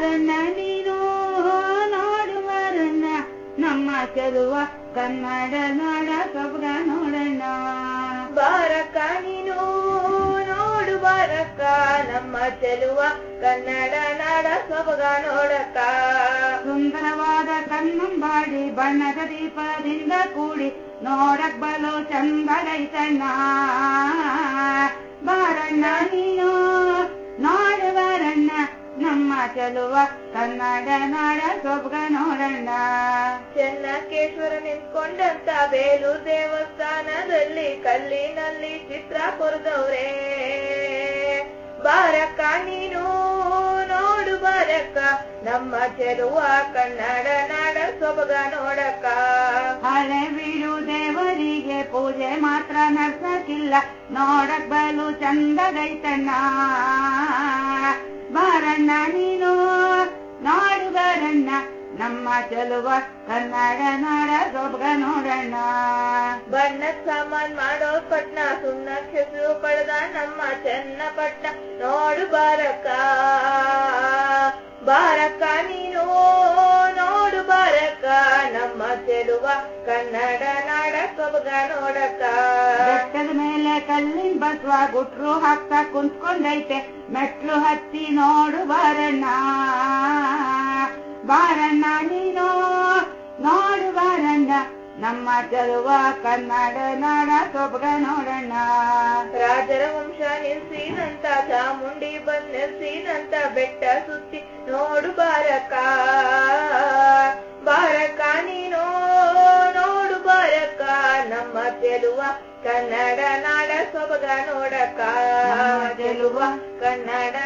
ಬಾರಣ್ಣ ನೀನು ನಮ್ಮ ಚೆಲುವ ಕನ್ನಡ ನಾಡ ಸೊಬಗ ನೋಡಣ್ಣ. ಬಾರಕ್ಕ ನೀನು ನೋಡು ಬಾರಕ್ಕ. ನಮ್ಮ ಚೆಲುವ ಕನ್ನಡ ನಾಡ ಸೊಬಗ ನೋಡಕ್ಕ. ಸುಂದರವಾದ ಕಣ್ಣಂಬಾಡಿ, ಬಣ್ಣದ ದೀಪದಿಂದ ಕೂಡಿ ನೋಡಕ್ ಬಲು ಚಂದಗೈತಣ್ಣ ಬಾರಣ್ಣ ನೀನು ಚೆಲುವ ಕನ್ನಡ ನಾಡ ಸೊಬಗ ನೋಡಣ್ಣ. ಚೆನ್ನಕೇಶ್ವರ ನಿಂತ್ಕೊಂಡಂತ ಬೇಲು ದೇವಸ್ಥಾನದಲ್ಲಿ ಕಲ್ಲಿನಲ್ಲಿ ಚಿತ್ರ ಕೊರೆದವ್ರೆ. ಬಾರಕ್ಕ ನೀನು ನೋಡು ಬಾರಕ್ಕ ನಮ್ಮ ಚೆಲುವ ಕನ್ನಡ ನಾಡ ಸೊಬಗ ನೋಡಕ್ಕ. ಹಳೆ ಬೀಡು ದೇವರಿಗೆ ಪೂಜೆ ಮಾತ್ರ ನಡ್ಸಕ್ಕಿಲ್ಲ ನೋಡಕ್ ಬಲು ಚಂದಗೈತಣ್ಣ ಬಾರಣ್ಣ ನೀನು ಬಾರಣ್ಣ ನಮ್ಮ ಚೆಲುವ ಕನ್ನಡ ನಾಡ ಸೊಬಗ ನೋಡಣ್ಣ. ಬಣ್ಣ ಸಾಮಾನ್ ಮಾಡೋ ಪಟ್ನ ಸುಣ್ಣ ಕೆಸರು ಪಡೆದ ನಮ್ಮ ಚನ್ನಪಟ್ನ ನೋಡು ಬಾರಕ್ಕ. ಬಾರಕ್ಕ ನೀನು ನೋಡು ಬಾರಕ್ಕ. ನಮ್ಮ ಚೆಲುವ ಕನ್ನಡ ನಾಡ ಸೊಬಗ ನೋಡಕ್ಕ. ಬೆಟ್ಟದ ಮೇಲೆ ಕಲ್ಲಿನ ಬಸವ ಗುಟ್ರು ಹಾಕ್ತಾ ಕುಂತ್ಕೊಂಡೈತೆ ಮೆಟ್ಲು ಹತ್ತಿ ನೋಡು ಬಾರಣ್ಣ. ನಮ್ಮ ಚರುವ ಕನ್ನಡ ನಾಡ ಸೊಬಗ ನೋಡಣ್ಣ. ರಾಜರ ವಂಶ ನಿಲ್ಸಿನಂತ ಚಾಮುಂಡಿ ಬಂದ್ ನಿಲ್ಸಿನಂತ ಬೆಟ್ಟ ಸುತ್ತಿ ನೋಡು ಬಾರಕ. ಬಾರಕ ನೀನು ನೋಡು ಬಾರಕ. ನಮ್ಮ ಚೆಲುವ ಕನ್ನಡ ನಾಡ ಸೊಬಗ ನೋಡಕ. ಚೆಲುವ ಕನ್ನಡ